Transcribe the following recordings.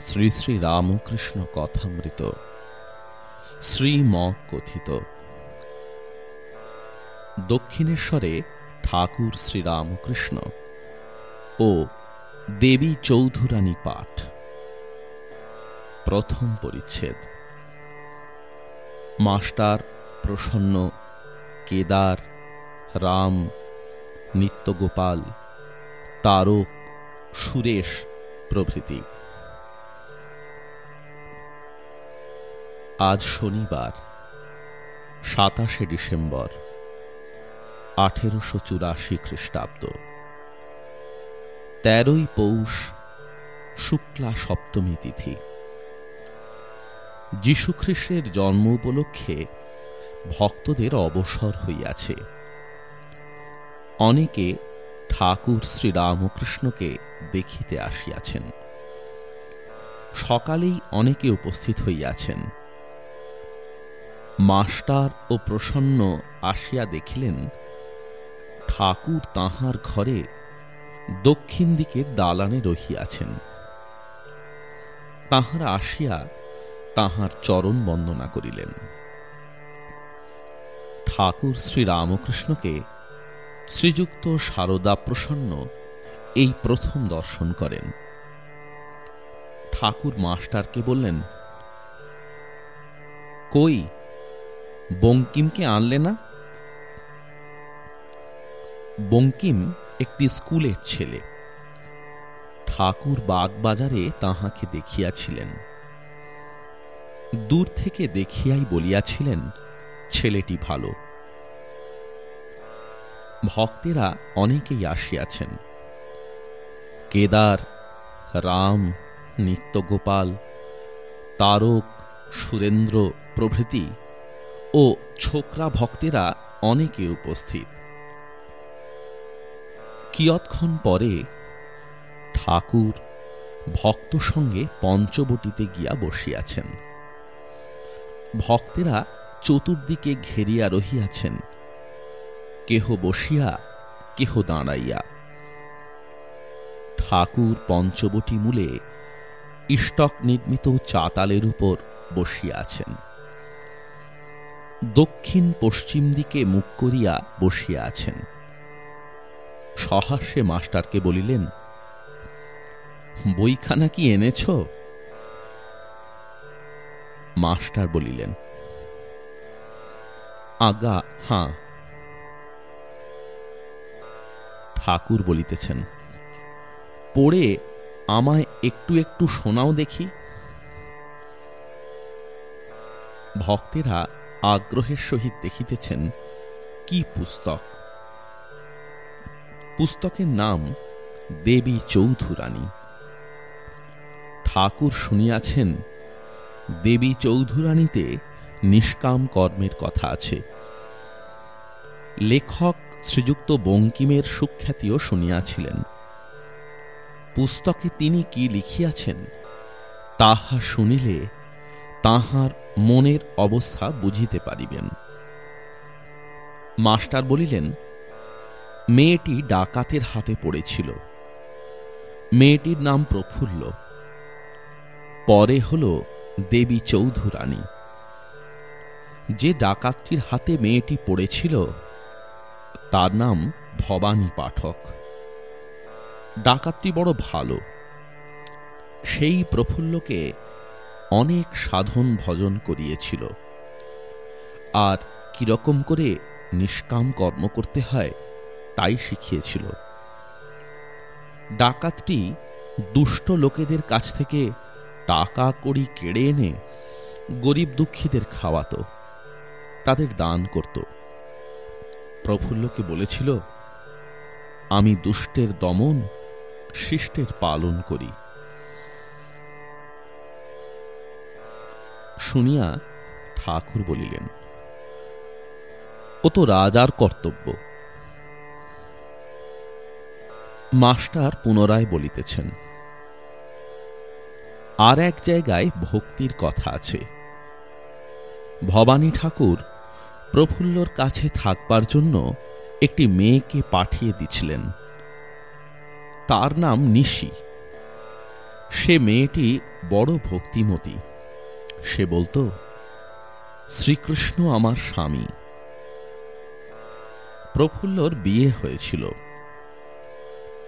শ্রী শ্রী রামকৃষ্ণ কথামৃত। শ্রীম কথিত দক্ষিণেশ্বরে ঠাকুর শ্রীরামকৃষ্ণ ও দেবী চৌধুরানী পাঠ। প্রথম পরিচ্ছেদ। মাস্টার প্রসন্ন কেদার রাম নিত্যগোপাল তারক সুরেশ প্রভৃতি। আজ শনিবার, সাতাশে ডিসেম্বর, আঠেরোশো চুরাশি খ্রিস্টাব্দ। তেরোই পৌষ, শুক্লা সপ্তমী তিথি। যীশুখ্রিস্টের জন্ম উপলক্ষে ভক্তদের অবসর হইয়াছে। অনেকে ঠাকুর শ্রীরামকৃষ্ণকে দেখিতে আসিয়াছেন। সকালেই অনেকে উপস্থিত হইয়াছেন। মাস্টার ও প্রসন্ন আসিয়া দেখিলেন, ঠাকুর তাহার ঘরে দক্ষিণ দিকে দালানে রহিয়াছেন। তাহারা আসিয়া তাহার চরণ বন্দনা করিলেন। ঠাকুর শ্রীরামকৃষ্ণকে শ্রীযুক্ত সারদা প্রসন্ন এই প্রথম দর্শন করেন। ঠাকুর মাস্টারকে বললেন, কই বঙ্কিমকে আনলে না? বঙ্কিম একটি স্কুলের ছেলে। ঠাকুর বাগবাজারে তাহাকে দেখিয়াছিলেন। দূর থেকে দেখিয়াই বলিয়াছিলেন, ছেলেটি ভালো। ভক্তেরা অনেকেই আসিয়াছেন। কেদার, রাম, নিত্যগোপাল, তারক, সুরেন্দ্র প্রভৃতি ও ছোকরা ভক্তেরা অনেকে উপস্থিত। কিয়ৎক্ষণ পরে ঠাকুর ভক্ত সঙ্গে পঞ্চবটিতে গিয়া বসিয়াছেন। ভক্তেরা চতুর্দিকে ঘেরিয়া রহিয়াছেন। কেহ বসিয়া, কেহ দাঁড়াইয়া। ঠাকুর পঞ্চবটি মূলে ইষ্টক নির্মিত চাতালের উপর বসিয়া আছেন। দক্ষিণ পশ্চিম দিকে মুখ করিয়া বসিয়া আছেন। সহাস্যে মাস্টারকে বলিলেন, বইখানা কি এনেছ? মাস্টার বলিলেন, আগা, হাঁ। ঠাকুর বলিতেছেন, পড়ে আমায় একটু একটু শোনাও দেখি। ভক্তেরা আগ্রহের সহিত দেখিতেছেন, কি পুস্তক? পুস্তকের নাম দেবী চৌধুরানী। ঠাকুর শুনিয়াছেন, দেবী চৌধুরানীতে নিষ্কাম কর্মের কথা আছে। লেখক শ্রীযুক্ত বঙ্কিমের সুখ্যাতিও শুনিয়াছিলেন। পুস্তকে তিনি কি লিখিয়াছেন, তাহা শুনিলে তাহার মনের অবস্থা বুঝিতে পারিবেন। মাস্টার বলিলেন, মেয়েটি ডাকাতের হাতে পড়েছিল। মেয়েটির নাম প্রফুল্ল। পরে হল দেবী চৌধুরানী। যে ডাকাতটির হাতে মেয়েটি পড়েছিল, তার নাম ভবানী পাঠক। ডাকাতটি বড় ভালো। সেই প্রফুল্লকে অনেক সাধন ভজন করিয়েছিল। আর কীরকম করে নিষ্কাম কর্ম করতে হয়, তাই শিখিয়েছিল। ডাকাতটি দুষ্ট লোকেদের কাছ থেকে টাকা কড়ি কেড়ে এনে গরিব দুঃখীদের খাওয়াত, তাদের দান করত। প্রফুল্লকে বলেছিল, আমি দুষ্টের দমন, শিষ্টের পালন করি। শুনিয়া ঠাকুর বলিলেন, ও তো রাজার কর্তব্য। মাস্টার পুনরায় বলিতেছেন, আর এক জায়গায় ভক্তির কথা আছে। ভবানী ঠাকুর প্রফুল্লর কাছে থাকবার জন্য একটি মেয়েকে পাঠিয়ে দিছিলেন। তার নাম নিশি। সে মেয়েটি বড় ভক্তিমতী। সে বলতো, শ্রীকৃষ্ণ আমার স্বামী। প্রফুল্লর বিয়ে হয়েছিল।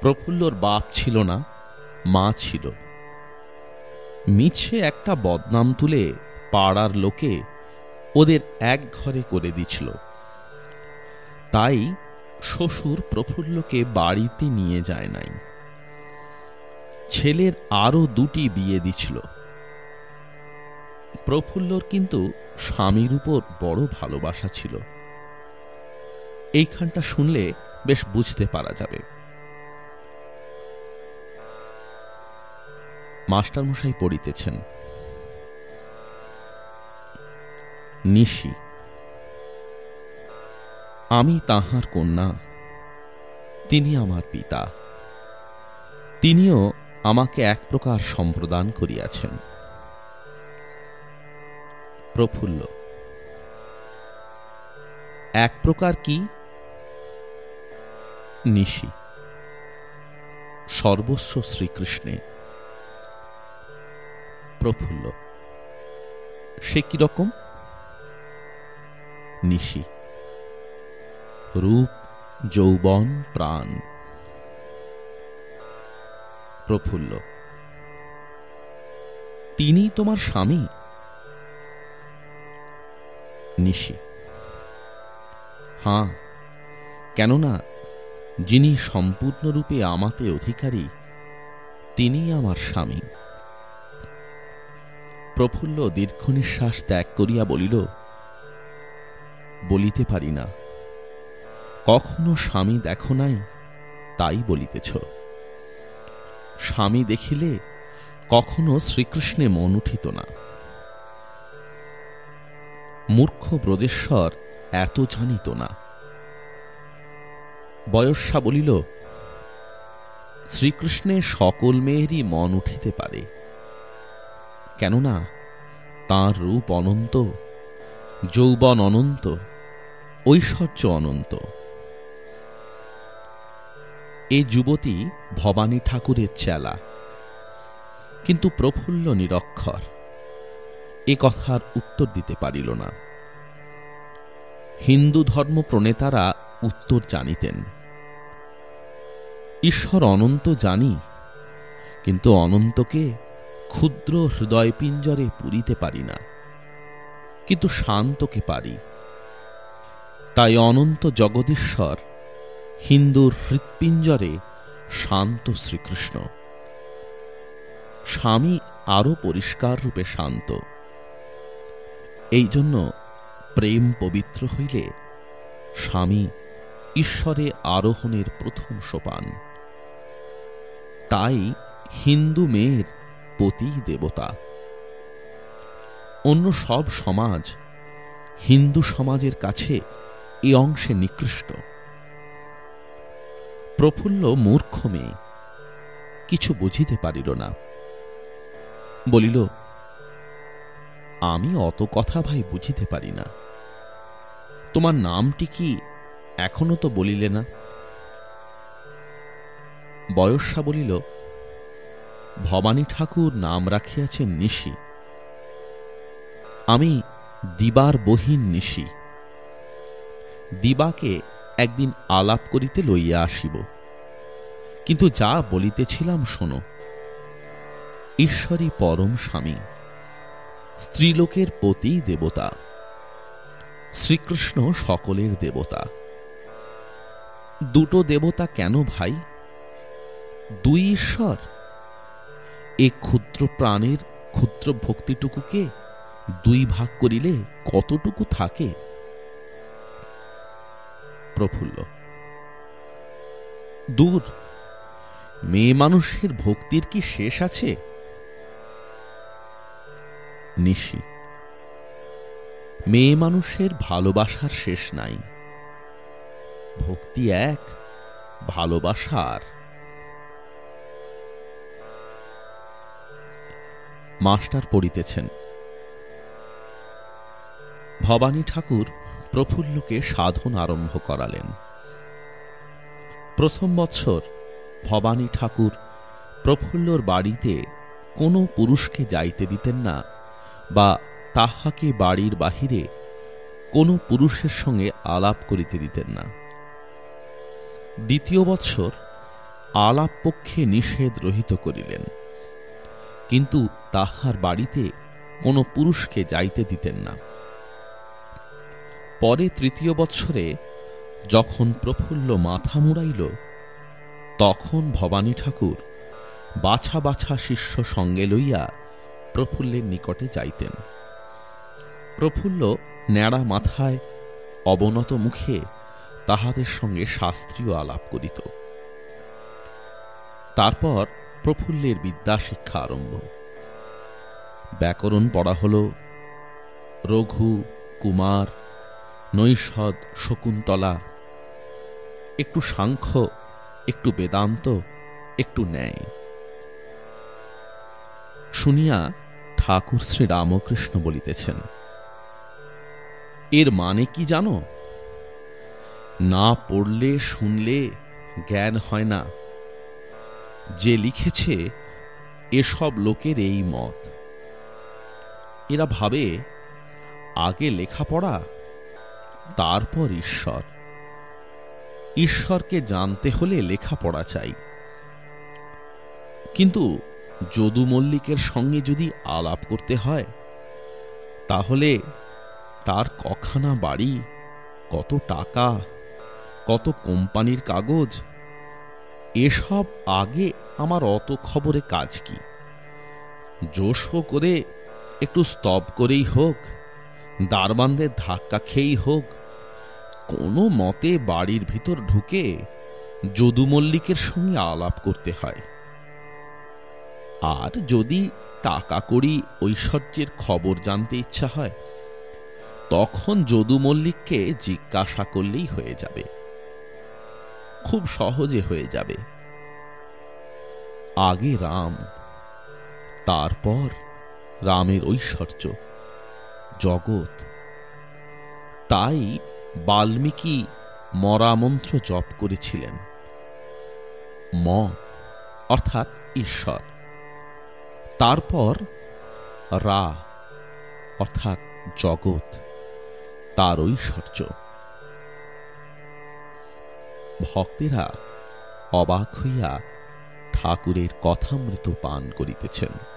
প্রফুল্লর বাপ ছিল না, মা ছিল। মিছে একটা বদনাম তুলে পাড়ার লোকে ওদের এক ঘরে করে দিছিল। তাই শ্বশুর প্রফুল্লকে বাড়িতে নিয়ে যায় নাই। ছেলের আরও দুটি বিয়ে দিছিল। প্রফুল্লর কিন্তু স্বামীর উপর বড় ভালোবাসা ছিল। এইখানটা শুনলে বেশ বুঝতে পারা যাবে। মাস্টারমশাই পড়িতেছেন। নিশি, আমি তাহার কন্যা, তিনি আমার পিতা। তিনিও আমাকে এক প্রকার সম্প্রদান করিয়াছেন। প্রফুল্ল। এক প্রকার কি? নিশি। সর্বস্ব শ্রীকৃষ্ণে। প্রফুল্ল। সে কি রকম? নিশি। রূপ, যৌবন, প্রাণ। প্রফুল্ল। তিনি তোমার স্বামী? নিশি। হাঁ, কেননা যিনি সম্পূর্ণরূপে আমাতে অধিকারী তিনি আমার স্বামী। প্রফুল্ল দীর্ঘ নিঃশ্বাস ত্যাগ করিয়া বলিল, বলিতে পারি না। কখনো স্বামী দেখো নাই, তাই বলিতেছ। স্বামী দেখিলে কখনো শ্রীকৃষ্ণে মন উঠিত না। মূর্খ ব্রজেশ্বর এত জানিত না। বয়স্যা বলিল শ্রীকৃষ্ণে সকল মেয়েরই মন উঠিতে পারে। কেননা তাঁর রূপ অনন্ত, যৌবন অনন্ত, ঐশ্বর্য অনন্ত। এ যুবতী ভবানী ঠাকুরের চেলা, কিন্তু প্রফুল্ল নিরক্ষর। এ কথার উত্তর দিতে পারিল না। হিন্দু ধর্ম প্রণেতারা উত্তর জানিতেন, ঈশ্বর অনন্ত জানি, কিন্তু অনন্তকে ক্ষুদ্র হৃদয় পিঞ্জরে পুরিতে পারি না, কিন্তু শান্তকে পারি। তাই অনন্ত জগদীশ্বর হিন্দুর হৃৎপিঞ্জরে শান্ত শ্রীকৃষ্ণ। স্বামী আরও পরিষ্কার রূপে শান্ত। এই জন্য প্রেম পবিত্র হইলে স্বামী ঈশ্বরে আরোহণের প্রথম সোপান। তাই হিন্দু মেয়ের পতি দেবতা। অন্য সব সমাজ হিন্দু সমাজের কাছে এ অংশে নিকৃষ্ট। প্রফুল্ল মূর্খ মেয়ে, কিছু বুঝিতে পারিল না। বলিল আমি অত কথা ভাই বুঝিতে পারি না। তোমার নামটি কি এখনও তো বলিলে না? বয়স্যা বলিল, ভবানী ঠাকুর নাম রাখিয়াছেন নিশি। আমি দিবার বহিন নিশি। দিবাকে একদিন আলাপ করিতে লইয়া আসিব। কিন্তু যা বলিতেছিলাম শোনো ঈশ্বরী পরম স্বামী। স্ত্রীলোকের পতি দেবতা। শ্রীকৃষ্ণ সকলের দেবতা। দুটো দেবতা কেন ভাই? দুই ঈশ্বর। এ ক্ষুদ্র প্রাণের ক্ষুদ্র ভক্তিটুকুকে দুই ভাগ করিলে কতটুকু থাকে? প্রফুল্ল। দূর। মেয়ে মানুষের ভক্তির কি শেষ আছে? নিশি। মেয়ে মানুষের ভালোবাসার শেষ নাই। ভক্তি এক ভালোবাসার মাস্টার পড়িতেছেন। ভবানী ঠাকুর প্রফুল্লকে সাধন আরম্ভ করালেন। প্রথম বৎসর ভবানী ঠাকুর প্রফুল্লর বাড়িতে কোনো পুরুষকে যাইতে দিতেন না। বা তাহাকে বাড়ির বাহিরে কোনো পুরুষের সঙ্গে আলাপ করিতে দিতেন না। দ্বিতীয় বৎসর আলাপ পক্ষে নিষেধ রহিত করিলেন, কিন্তু তাহার বাড়িতে কোনো পুরুষকে যাইতে দিতেন না। পরে তৃতীয় বৎসরে যখন প্রফুল্ল মাথা মুড়াইল, তখন ভবানী ঠাকুর বাছা বাছা শিষ্য সঙ্গে লইয়া প্রফুল্লের নিকটে যাইতেন। প্রফুল্ল ন্যাড়া মাথায় অবনত মুখে তাহাদের সঙ্গে শাস্ত্রীয় আলাপ করিত। তারপর প্রফুল্লের বিদ্যা শিক্ষা আরম্ভ। ব্যাকরণ পড়া হল, রঘু, কুমার নৈষদ শকুন্তলা। একটু সাংখ্য, একটু বেদান্ত, একটু ন্যায়। শুনিয়া ঠাকুর শ্রী রামকৃষ্ণ বলিতেছেন। এর মানে কি জানো? না পড়লে, শুনলে জ্ঞান হয় না। যে লিখেছে, এসব লোকের এই মত। এরা ভাবে, আগে লেখাপড়া, তারপর ঈশ্বর। ঈশ্বরকে জানতে হলে লেখাপড়া চাই। কিন্তু যদু মল্লিকের সঙ্গে যদি আলাপ করতে হয়, তাহলে তার কখানা বাড়ি, কত টাকা, কত কোম্পানির কাগজ, এসব আগে আমার অত খবরে কাজ কি? জোশ করে একটু স্তব করেই হোক, দারবানদের ধাক্কা খেয়েই হোক, কোনো মতে বাড়ির ভিতর ঢুকে যদু মল্লিকের সঙ্গে আলাপ করতে হয়। আর যদি টাকা করি ঐশ্বর্যের খবর জানতে ইচ্ছা হয়, তখন যদু মল্লিককে জিজ্ঞাসা করলেই হয়ে যাবে। খুব সহজে হয়ে যাবে। আগে রাম, তারপর রামের ঐশ্বর্য, জগৎ। তাই বাল্মীকি মরামন্ত্র জপ করেছিলেন। ম, অর্থাৎ ঈশ্বর। তারপর রা অর্থাৎ জগৎ তার ঐশ্বর্য। ভক্তেরা অবাক হইয়া ঠাকুরের কথামৃত পান করিতেছেন।